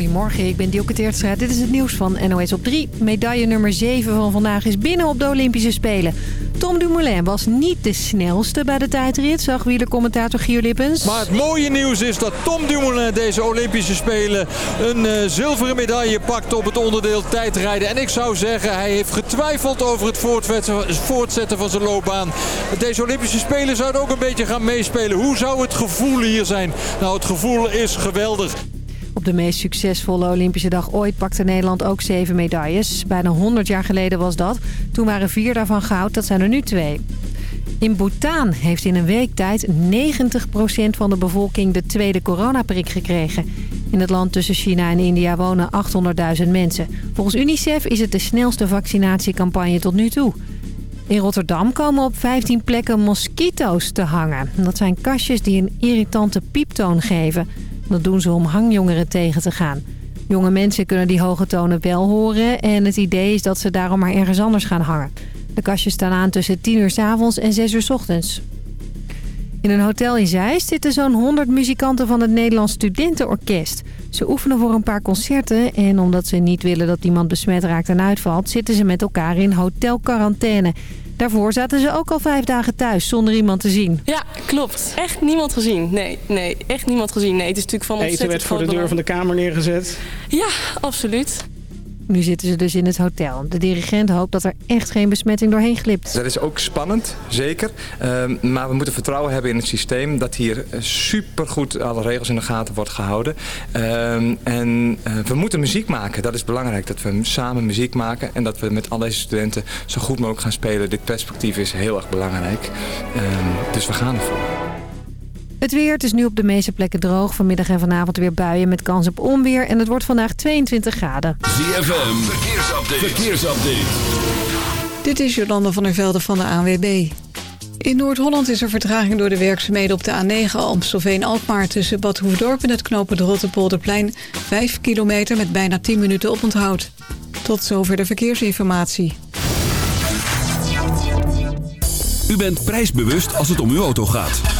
Goedemorgen, ik ben Dielke Teertstra. Dit is het nieuws van NOS op 3. Medaille nummer 7 van vandaag is binnen op de Olympische Spelen. Tom Dumoulin was niet de snelste bij de tijdrit, zag wielercommentator Gio Lippens. Maar het mooie nieuws is dat Tom Dumoulin deze Olympische Spelen een uh, zilveren medaille pakt op het onderdeel tijdrijden. En ik zou zeggen, hij heeft getwijfeld over het voortzetten van zijn loopbaan. Deze Olympische Spelen zouden ook een beetje gaan meespelen. Hoe zou het gevoel hier zijn? Nou, het gevoel is geweldig. Op de meest succesvolle Olympische dag ooit pakte Nederland ook zeven medailles. Bijna 100 jaar geleden was dat. Toen waren vier daarvan goud, dat zijn er nu twee. In Bhutan heeft in een week tijd 90% van de bevolking de tweede coronaprik gekregen. In het land tussen China en India wonen 800.000 mensen. Volgens UNICEF is het de snelste vaccinatiecampagne tot nu toe. In Rotterdam komen op 15 plekken mosquito's te hangen. Dat zijn kastjes die een irritante pieptoon geven. Dat doen ze om hangjongeren tegen te gaan. Jonge mensen kunnen die hoge tonen wel horen... en het idee is dat ze daarom maar ergens anders gaan hangen. De kastjes staan aan tussen 10 uur s avonds en 6 uur s ochtends. In een hotel in Zeist zitten zo'n 100 muzikanten van het Nederlands Studentenorkest. Ze oefenen voor een paar concerten en omdat ze niet willen dat iemand besmet raakt en uitvalt... zitten ze met elkaar in hotelquarantaine. Daarvoor zaten ze ook al vijf dagen thuis zonder iemand te zien. Ja, klopt. Echt niemand gezien. Nee, nee, echt niemand gezien. Nee, het is natuurlijk van Eten werd voor de deur van de kamer neergezet. Ja, absoluut. Nu zitten ze dus in het hotel. De dirigent hoopt dat er echt geen besmetting doorheen glipt. Dat is ook spannend, zeker. Uh, maar we moeten vertrouwen hebben in het systeem... dat hier supergoed alle regels in de gaten wordt gehouden. Uh, en uh, we moeten muziek maken. Dat is belangrijk. Dat we samen muziek maken. En dat we met al deze studenten zo goed mogelijk gaan spelen. Dit perspectief is heel erg belangrijk. Ehm, dus we gaan ervoor. Het weer, het is nu op de meeste plekken droog. Vanmiddag en vanavond weer buien met kans op onweer. En het wordt vandaag 22 graden. ZFM, verkeersupdate. verkeersupdate. Dit is Jolanda van der Velde van de ANWB. In Noord-Holland is er vertraging door de werkzaamheden op de A9 Amstelveen-Alkmaar... tussen Bad Hoefdorp en het knopen de Rotterpolderplein... 5 kilometer met bijna 10 minuten op onthoud. Tot zover de verkeersinformatie. U bent prijsbewust als het om uw auto gaat.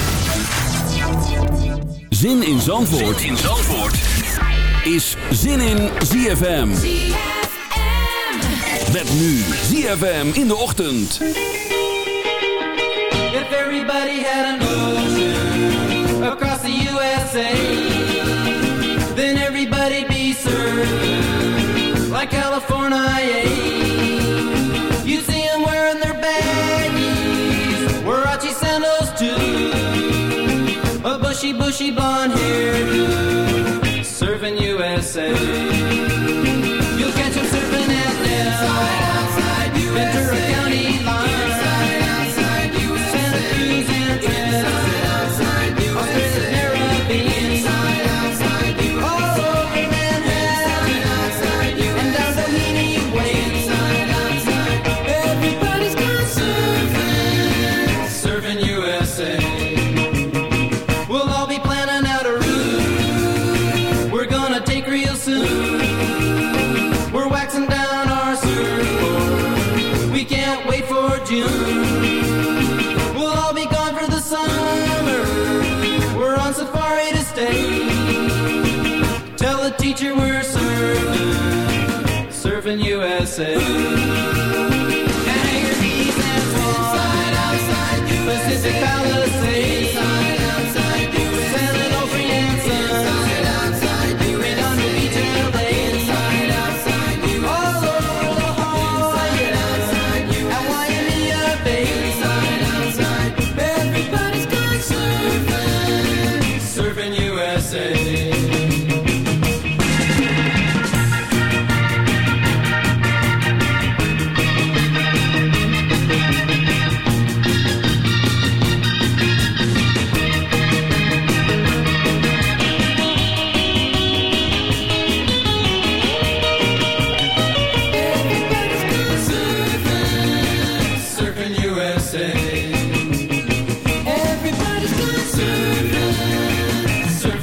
Zin in Zandvoort, zin in Zandvoort. is Zin in ZFM. Met nu ZFM in de ochtend. If everybody had an ocean across the USA, then everybody'd be served like California.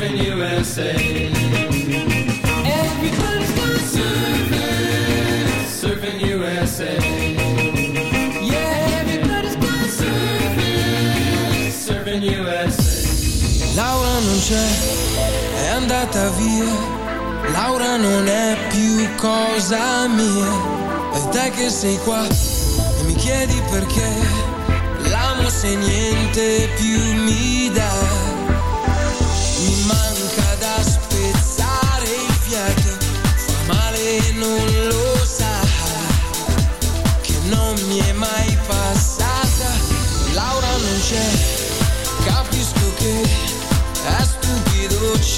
in USA. Everybody's gonna surf it, USA. Everybody's gonna surf it, surfing USA. Laura non c'è, è andata via. Laura non è più cosa mia. E te che sei qua e mi chiedi perché l'amo se niente più mi dà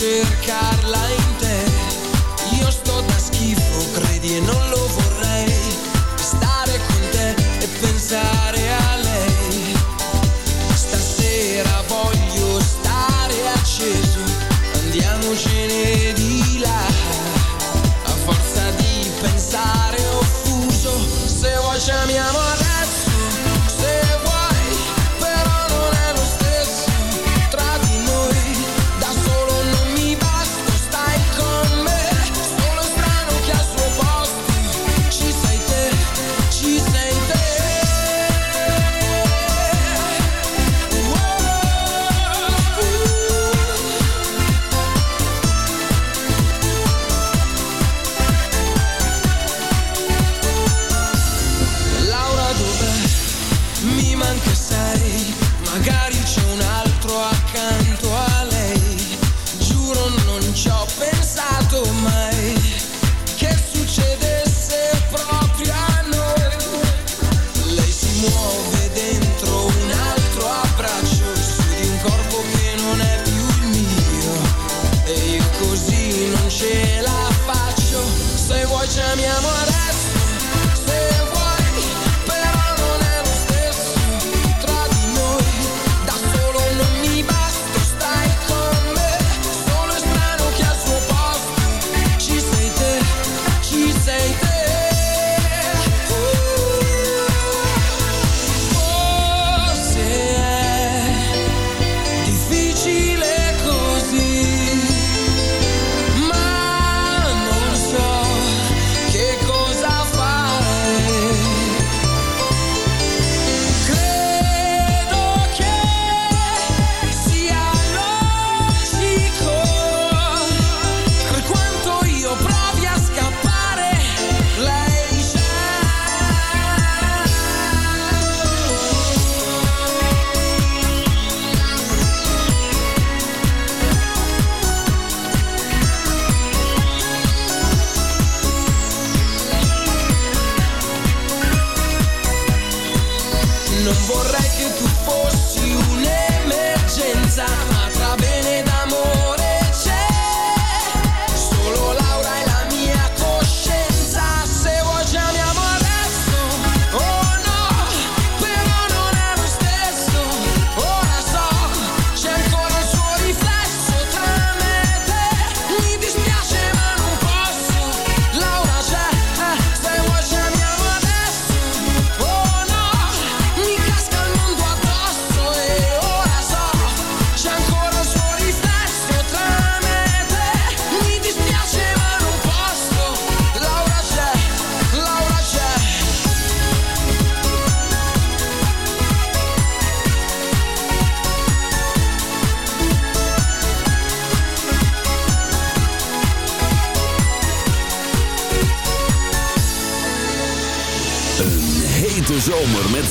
cercarla in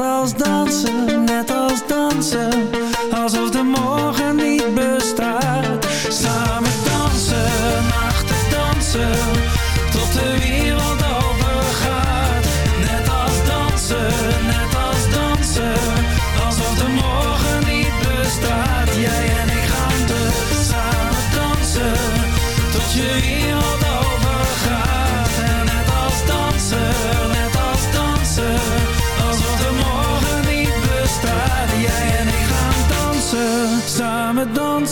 als dansen.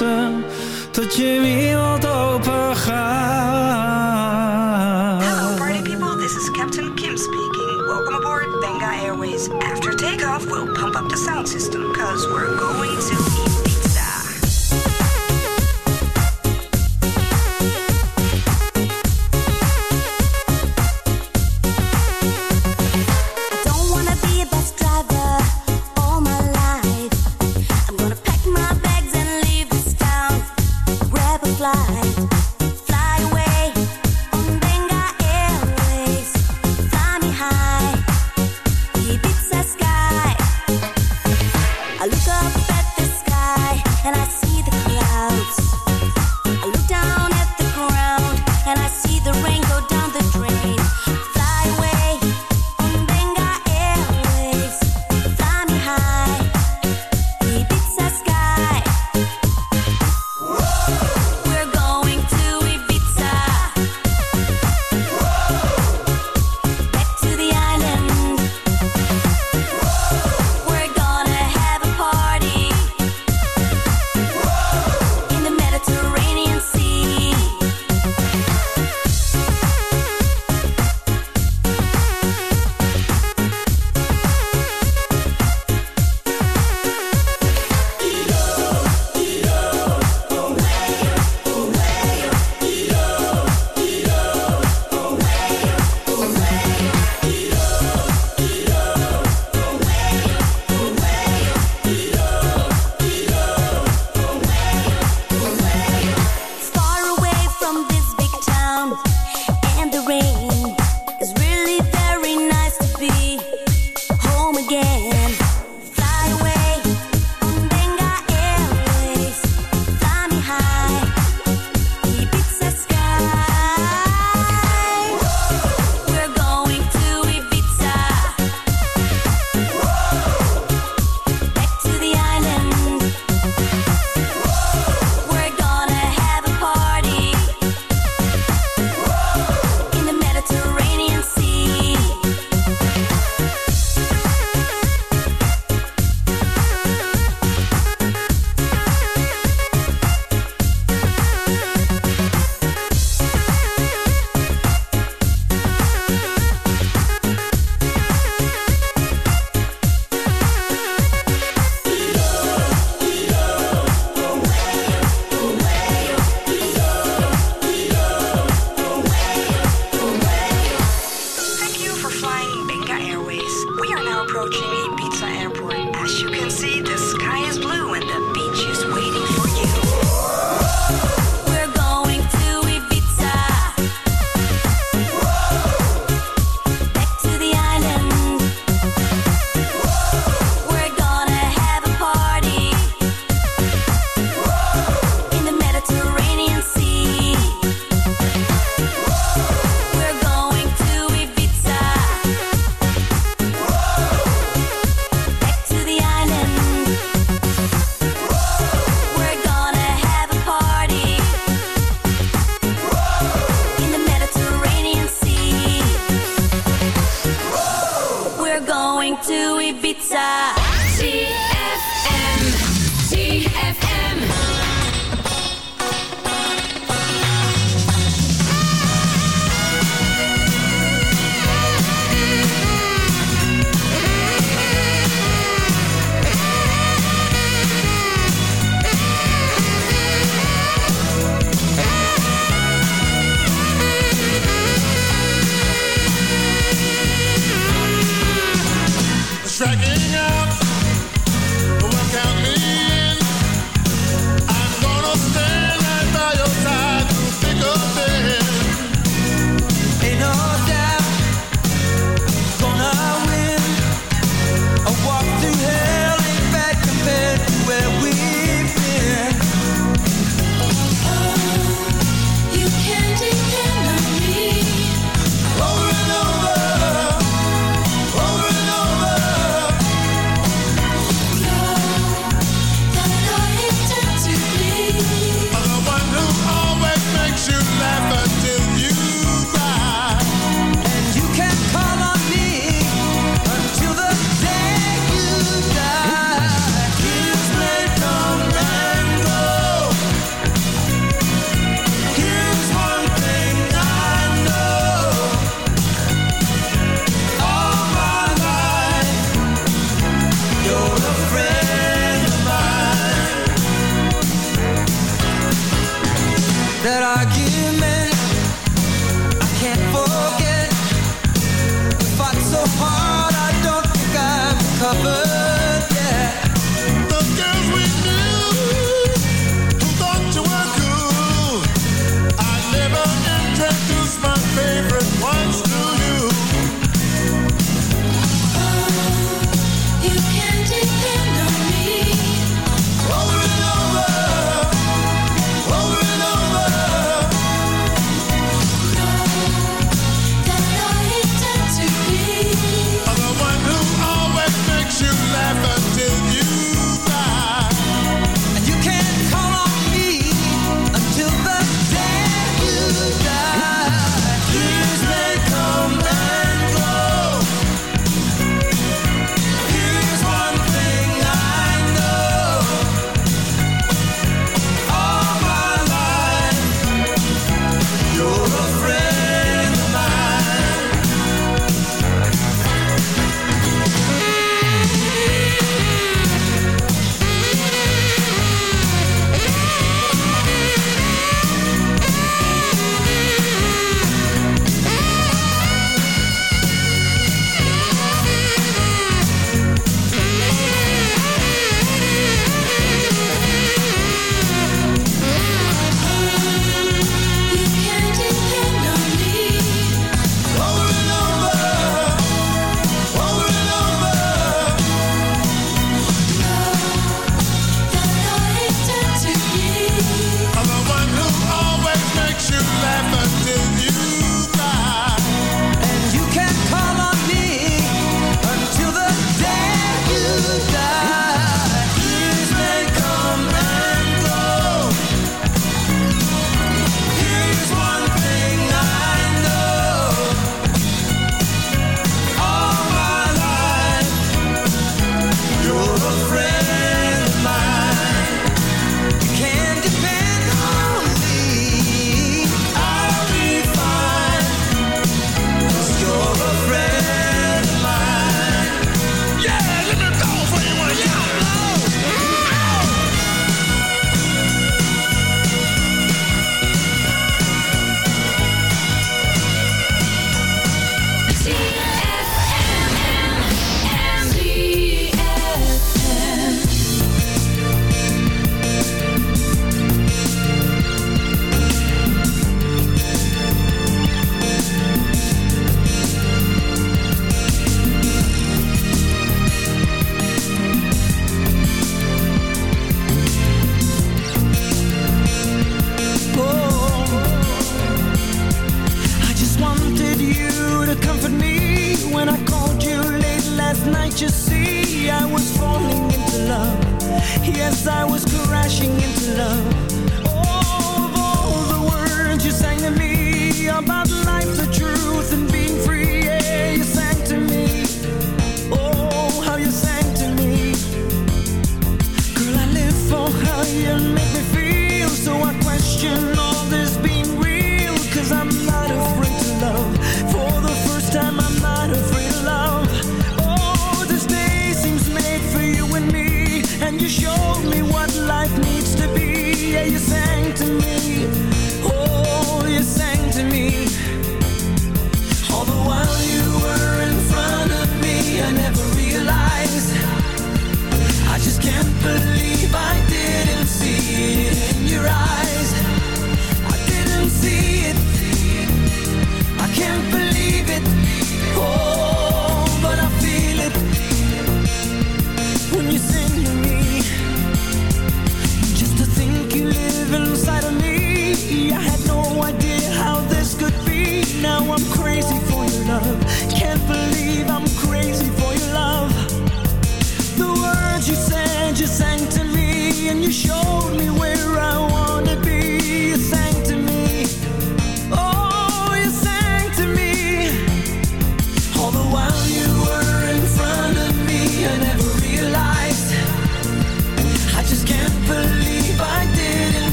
je wereld open gaat. Hello party people, this is Captain Kim speaking. Welcome aboard Venga Airways. After takeoff, we'll pump up the sound system, cause we're going to...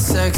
sex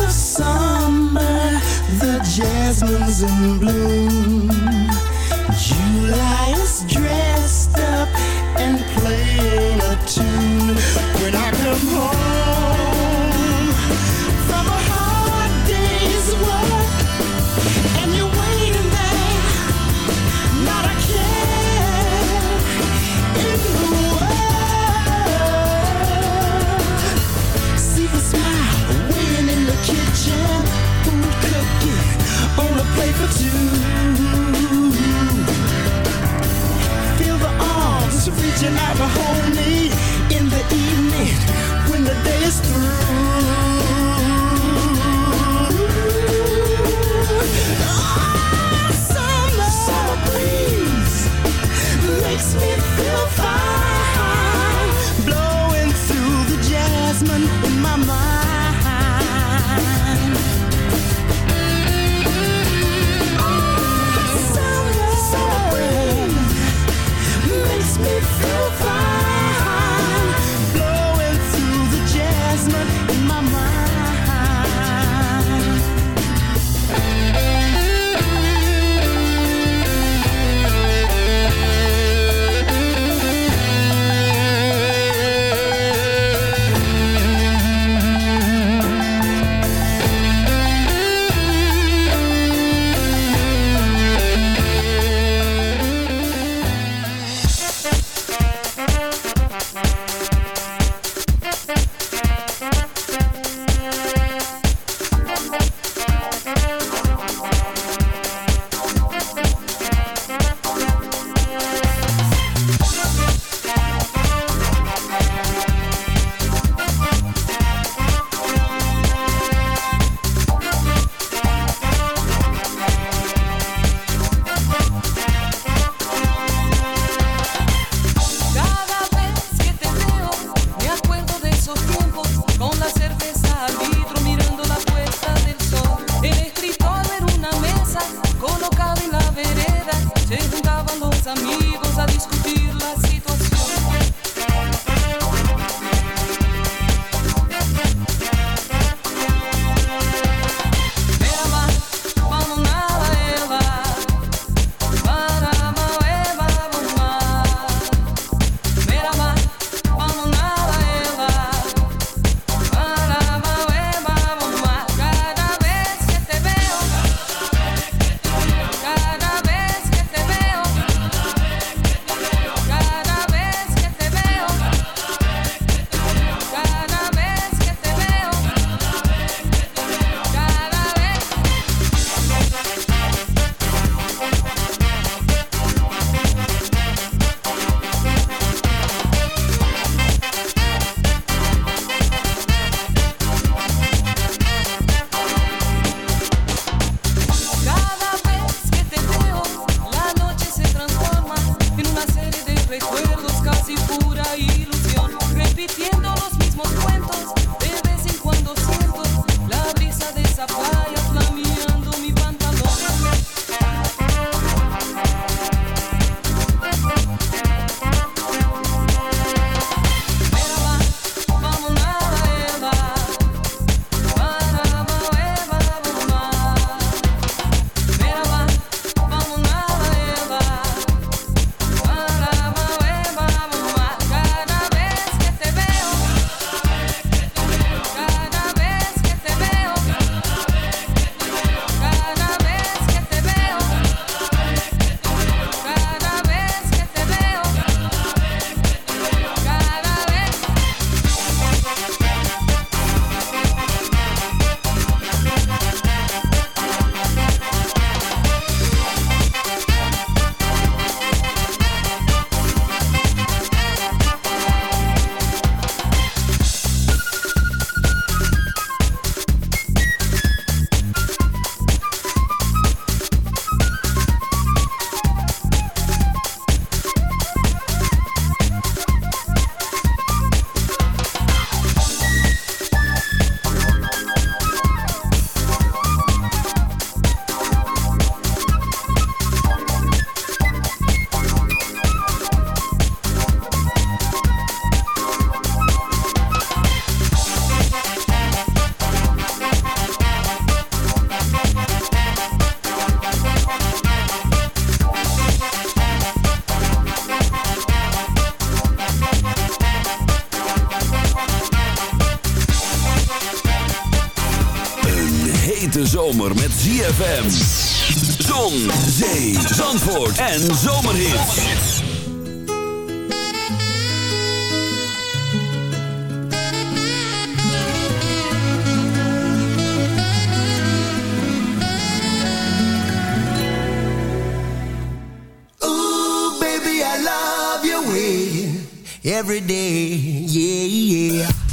of summer, the jasmine's in bloom. July is dressed up and playing a tune. When I come home. you'll hold me in the evening when the day is through. ZFM. Zon, zee, zandvoort en zomerhits. Ooh, baby, I love your way. Every day, yeah, yeah.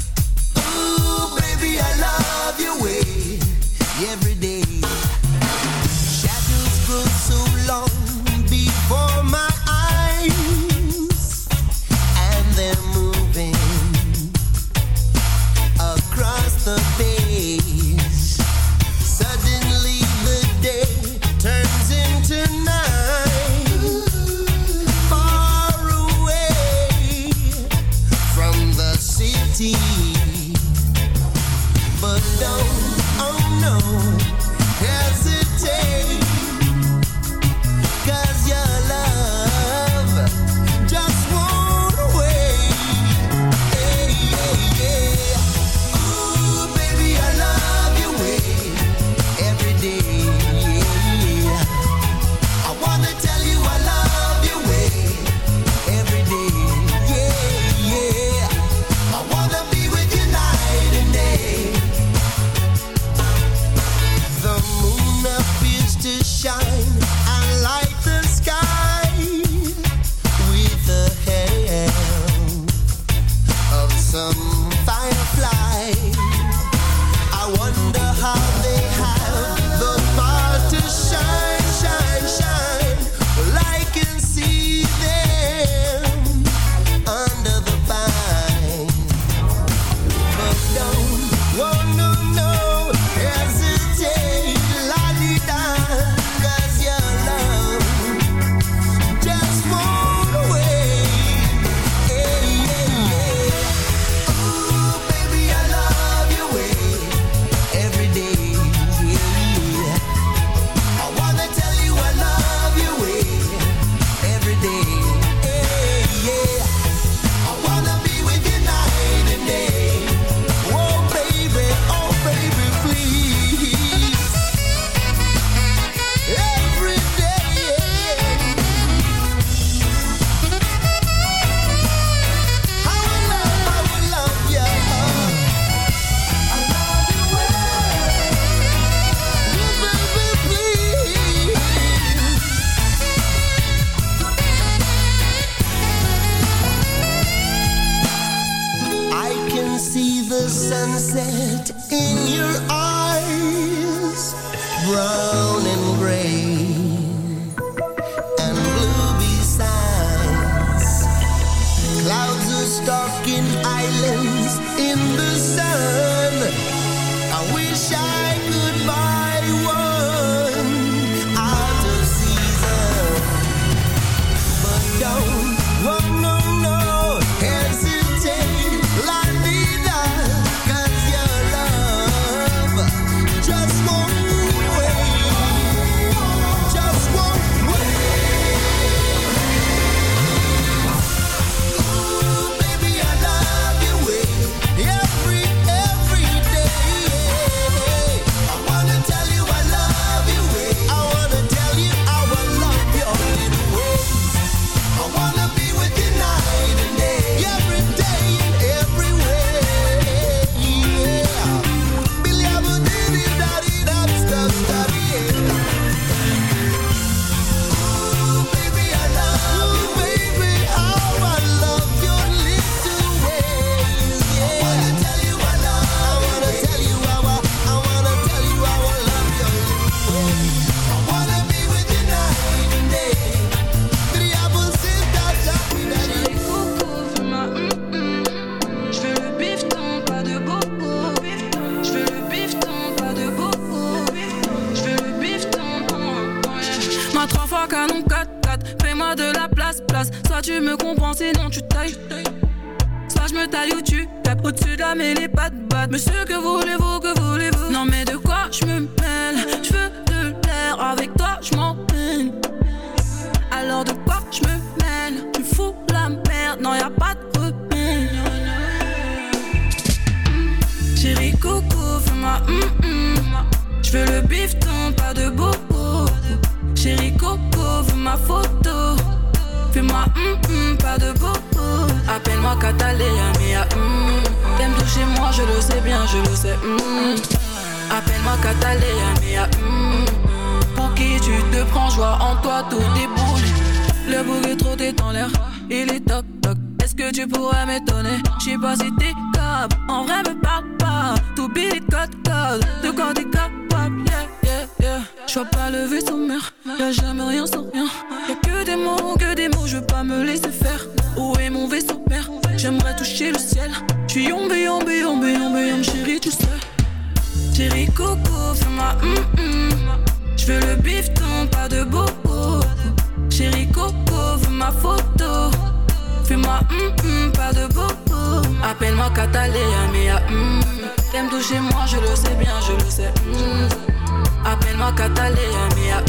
bien, je le sais. Hmm. Appelle-moi Cataléa,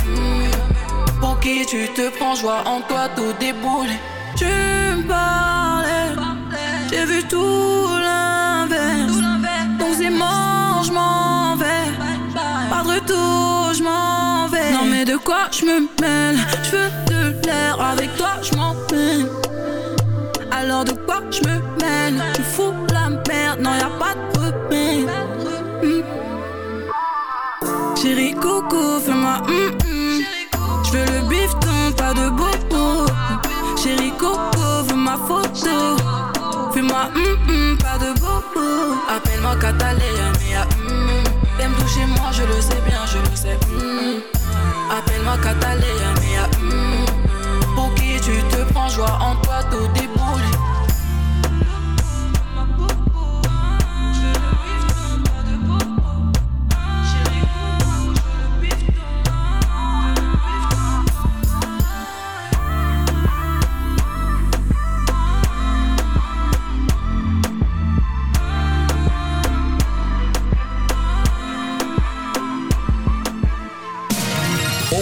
Mmh. Pour qui tu te prends, joie en toi tout déboulé. Tu me parlais, j'ai vu tout l'inverse. Donc c'est je m'en vais. Pas de retour, je m'en vais. Non, mais de quoi je me mêle? Je veux de l'air, avec toi je m'en Alors de quoi je me coco, fais-moi hum mm, hum. Mm. Je veux le bifton, pas de bobo. Chérie coco, veux ma photo. Fais-moi hum hum, pas de bobo. Appelle-moi Catalina, mais hum. T'aimes toucher moi, je le sais bien, je le sais. Hum. Appelle-moi Catalina, mais hum. Pour qui tu te prends, joie en toi, tout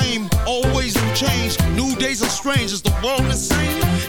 same. Always new change. New days are strange. Is the world is same?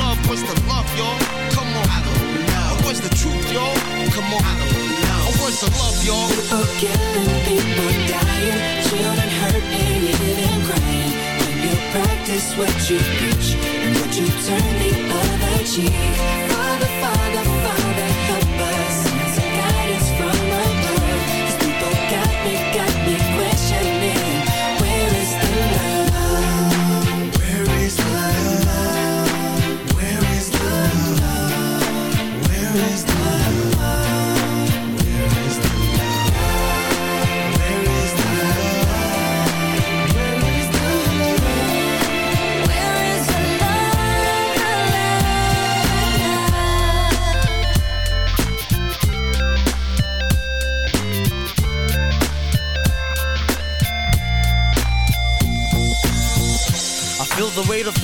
love. What's the love, y'all? Come on. I don't know. What's the truth, y'all? Come on. I don't know. What's the love, y'all? People people dying, children hurt and you hear crying. When you practice what you preach and what you turn the other cheek. Father, Father, Father,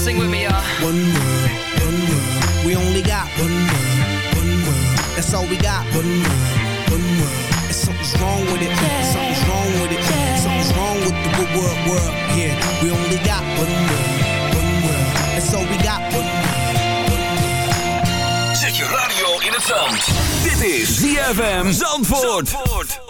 Sing with me, y'all. One world, one world. We only got one world, one world. That's all we got. One world, one world. And something's wrong with it. Something's wrong with it. Something's wrong with the good world, world. Yeah, we only got one world, one world. That's all we got. One world. Zet je radio in het zand. Dit is ZFM Zandvoort. Oh,